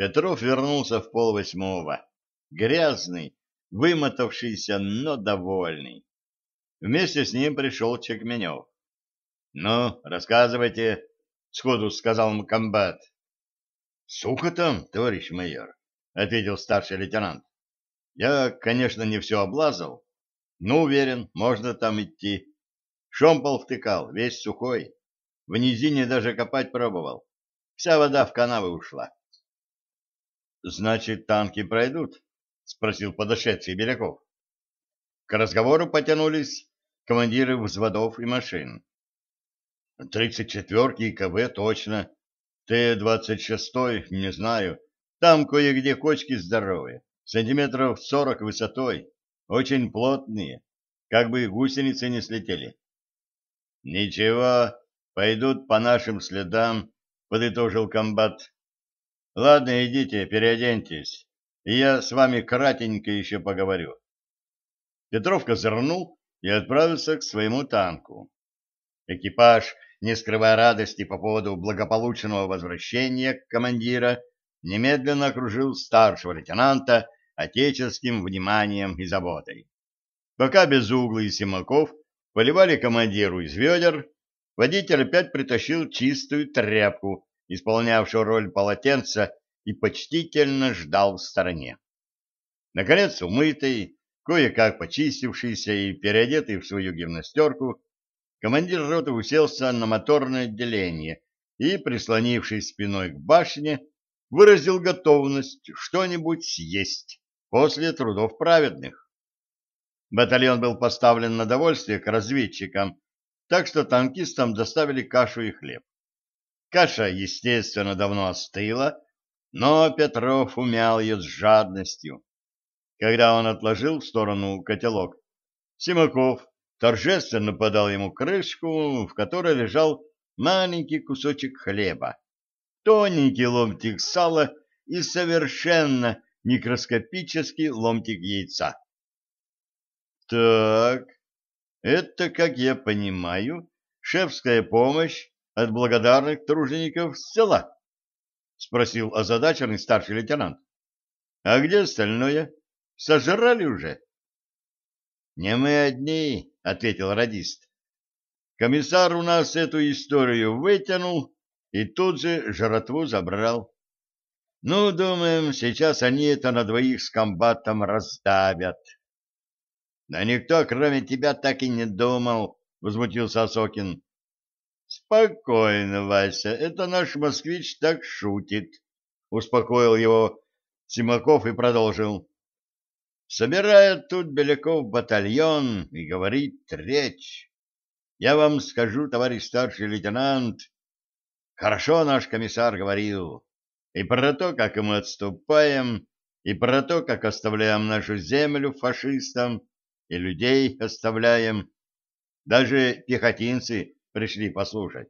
Петров вернулся в полвосьмого, грязный, вымотавшийся, но довольный. Вместе с ним пришел Чекменев. — Ну, рассказывайте, — сходу сказал ему комбат. — Сухо там, товарищ майор, — ответил старший лейтенант. — Я, конечно, не все облазал, но уверен, можно там идти. Шомпол втыкал, весь сухой. В низине даже копать пробовал. Вся вода в канавы ушла. — Значит, танки пройдут? — спросил подошедший Беляков. К разговору потянулись командиры взводов и машин. Тридцать четвертый КВ точно. Т-26 не знаю. Там кое-где кочки здоровые, сантиметров сорок высотой, очень плотные, как бы гусеницы не слетели. Ничего, пойдут по нашим следам, подытожил комбат. Ладно, идите, переоденьтесь, и я с вами кратенько еще поговорю. Петров козырнул и отправился к своему танку. Экипаж не скрывая радости по поводу благополучного возвращения командира, немедленно окружил старшего лейтенанта отеческим вниманием и заботой. Пока Безуглый и Симаков поливали командиру из ведер, водитель опять притащил чистую тряпку, исполнявшую роль полотенца, и почтительно ждал в стороне. Наконец, умытый, кое-как почистившийся и переодетый в свою гимнастерку, командир роты уселся на моторное отделение и, прислонившись спиной к башне, выразил готовность что-нибудь съесть после трудов праведных. Батальон был поставлен на довольствие к разведчикам, так что танкистам доставили кашу и хлеб. Каша, естественно, давно остыла, но Петров умял ее с жадностью. Когда он отложил в сторону котелок, Симаков торжественно подал ему крышку, в которой лежал маленький кусочек хлеба, тоненький ломтик сала и совершенно микроскопический ломтик яйца. Так, это, как я понимаю, шефская помощь от благодарных тружеников села? — спросил озадаченный старший лейтенант. — А где остальное? Сожрали уже? — Не мы одни, — ответил радист. Комиссар у нас эту историю вытянул и тут же жратву забрал. Ну, думаем, сейчас они это на двоих с комбатом раздавят. — Да никто, кроме тебя, так и не думал, — возмутился Осокин. — Спокойно, Вася, это наш москвич так шутит, — успокоил его Симаков и продолжил. Собирает тут Беляков батальон и говорит речь. Я вам скажу, товарищ старший лейтенант, хорошо наш комиссар говорил и про то, как мы отступаем, и про то, как оставляем нашу землю фашистам, и людей оставляем. Даже пехотинцы пришли послушать.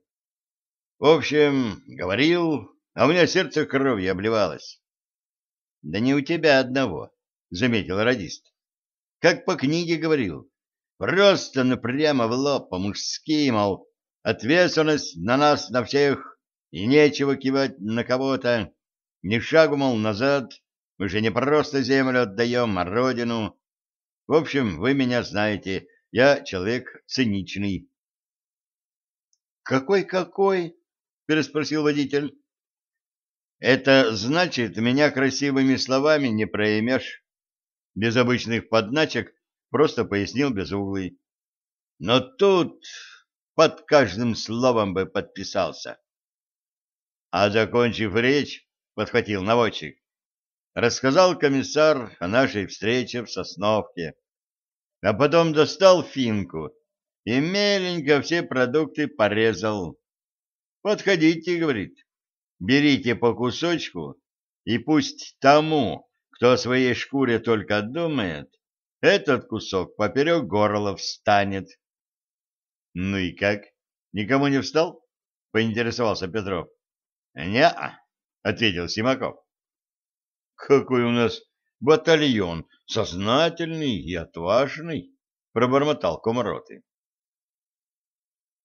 В общем, говорил, а у меня сердце кровью обливалось. Да не у тебя одного. — заметил радист. — Как по книге говорил. Просто напрямо в лоб, по-мужски, мол, ответственность на нас, на всех, и нечего кивать на кого-то. Ни шагу, мол, назад, мы же не просто землю отдаем, а родину. В общем, вы меня знаете, я человек циничный. «Какой-какой?» — переспросил водитель. «Это значит, меня красивыми словами не проймешь без обычных подначек просто пояснил Безуглый. Но тут под каждым словом бы подписался. А закончив речь, подхватил наводчик, рассказал комиссар о нашей встрече в Сосновке, а потом достал финку и меленько все продукты порезал. «Подходите», — говорит, — «берите по кусочку, и пусть тому, кто о своей шкуре только думает, этот кусок поперек горла встанет. — Ну и как? Никому не встал? — поинтересовался Петров. — Не-а, — ответил Симаков. — Какой у нас батальон, сознательный и отважный, — пробормотал комроты.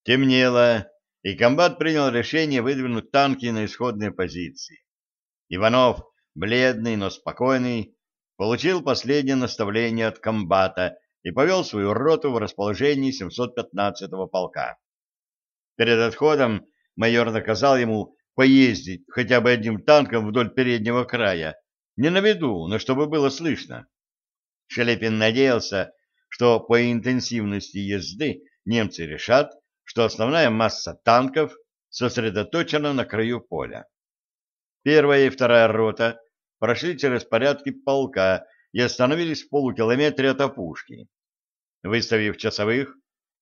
Темнело, и комбат принял решение выдвинуть танки на исходные позиции. Иванов бледный, но спокойный, получил последнее наставление от комбата и повел свою роту в расположении 715-го полка. Перед отходом майор наказал ему поездить хотя бы одним танком вдоль переднего края, не на виду, но чтобы было слышно. Шелепин надеялся, что по интенсивности езды немцы решат, что основная масса танков сосредоточена на краю поля. Первая и вторая рота прошли через порядки полка и остановились в полукилометре от опушки. Выставив часовых,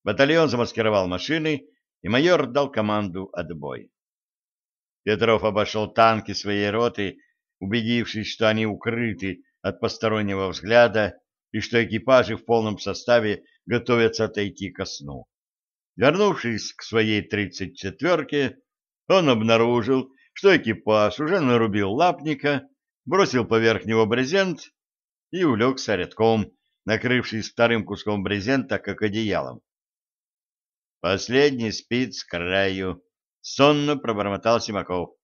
батальон замаскировал машины, и майор дал команду «Отбой». Петров обошел танки своей роты, убедившись, что они укрыты от постороннего взгляда и что экипажи в полном составе готовятся отойти ко сну. Вернувшись к своей тридцать четверке, он обнаружил, что экипаж уже нарубил лапника, бросил поверх него брезент и улегся рядком, накрывшись вторым куском брезента, как одеялом. Последний спит с краю, сонно пробормотал Симаков.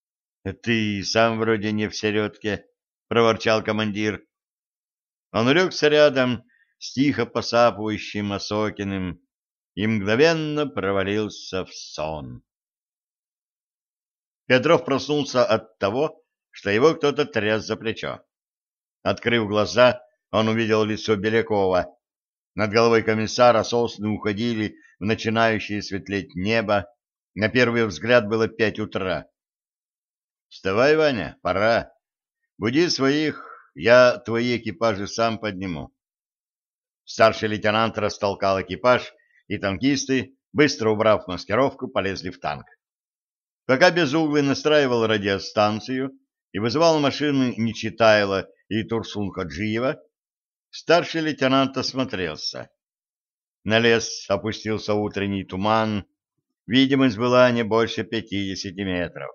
— Ты сам вроде не в середке, — проворчал командир. Он улегся рядом с тихо посапывающим Осокиным и мгновенно провалился в сон. Петров проснулся от того, что его кто-то тряс за плечо. Открыв глаза, он увидел лицо Белякова. Над головой комиссара сосны уходили в начинающее светлеть небо. На первый взгляд было пять утра. — Вставай, Ваня, пора. Буди своих, я твои экипажи сам подниму. Старший лейтенант растолкал экипаж, и танкисты, быстро убрав маскировку, полезли в танк. Пока Безуглый настраивал радиостанцию и вызывал машины Нечитайла и Турсун Хаджиева, старший лейтенант осмотрелся. На лес опустился утренний туман, видимость была не больше пятидесяти метров.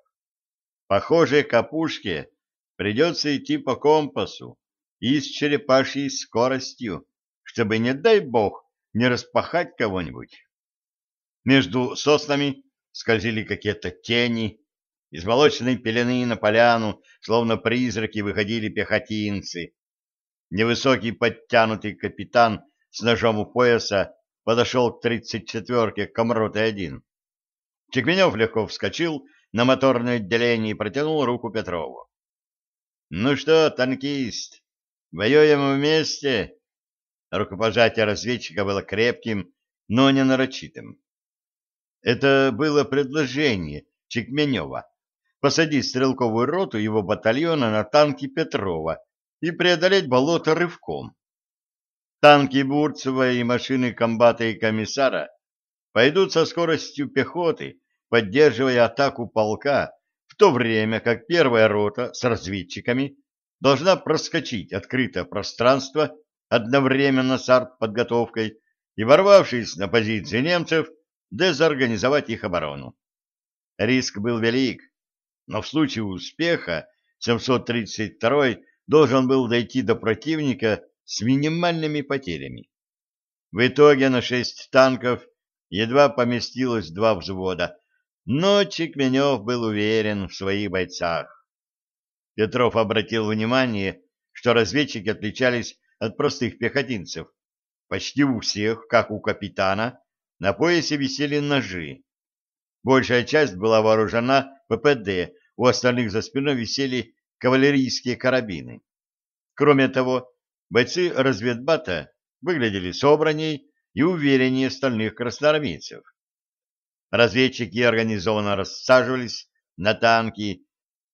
Похоже, к опушке придется идти по компасу и с черепашьей скоростью, чтобы, не дай бог, не распахать кого-нибудь. Между соснами скользили какие-то тени, из молочной пелены на поляну, словно призраки, выходили пехотинцы. Невысокий подтянутый капитан с ножом у пояса подошел к тридцать четверке Комроты-1. Чекменев легко вскочил на моторное отделение и протянул руку Петрову. — Ну что, танкист, воюем вместе? Рукопожатие разведчика было крепким, но не нарочитым. Это было предложение Чекменева посадить стрелковую роту его батальона на танки Петрова и преодолеть болото рывком. Танки Бурцева и машины комбата и комиссара пойдут со скоростью пехоты, поддерживая атаку полка, в то время как первая рота с разведчиками должна проскочить открытое пространство одновременно с артподготовкой и, ворвавшись на позиции немцев, дезорганизовать их оборону. Риск был велик, но в случае успеха 732 должен был дойти до противника с минимальными потерями. В итоге на шесть танков едва поместилось два взвода, но Чекменев был уверен в своих бойцах. Петров обратил внимание, что разведчики отличались от простых пехотинцев. Почти у всех, как у капитана, на поясе висели ножи. Большая часть была вооружена ППД, у остальных за спиной висели кавалерийские карабины. Кроме того, бойцы разведбата выглядели собранней и увереннее остальных красноармейцев. Разведчики организованно рассаживались на танки,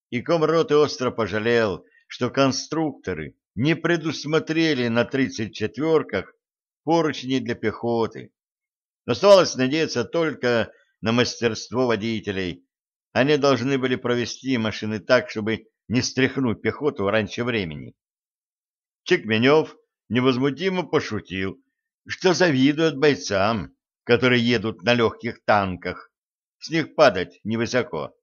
и комроты остро пожалел, что конструкторы не предусмотрели на тридцать четверках поручни для пехоты. Оставалось надеяться только на мастерство водителей. Они должны были провести машины так, чтобы не стряхнуть пехоту раньше времени. Чекменев невозмутимо пошутил, что завидует бойцам, которые едут на легких танках. С них падать невысоко.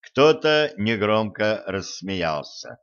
Кто-то негромко рассмеялся.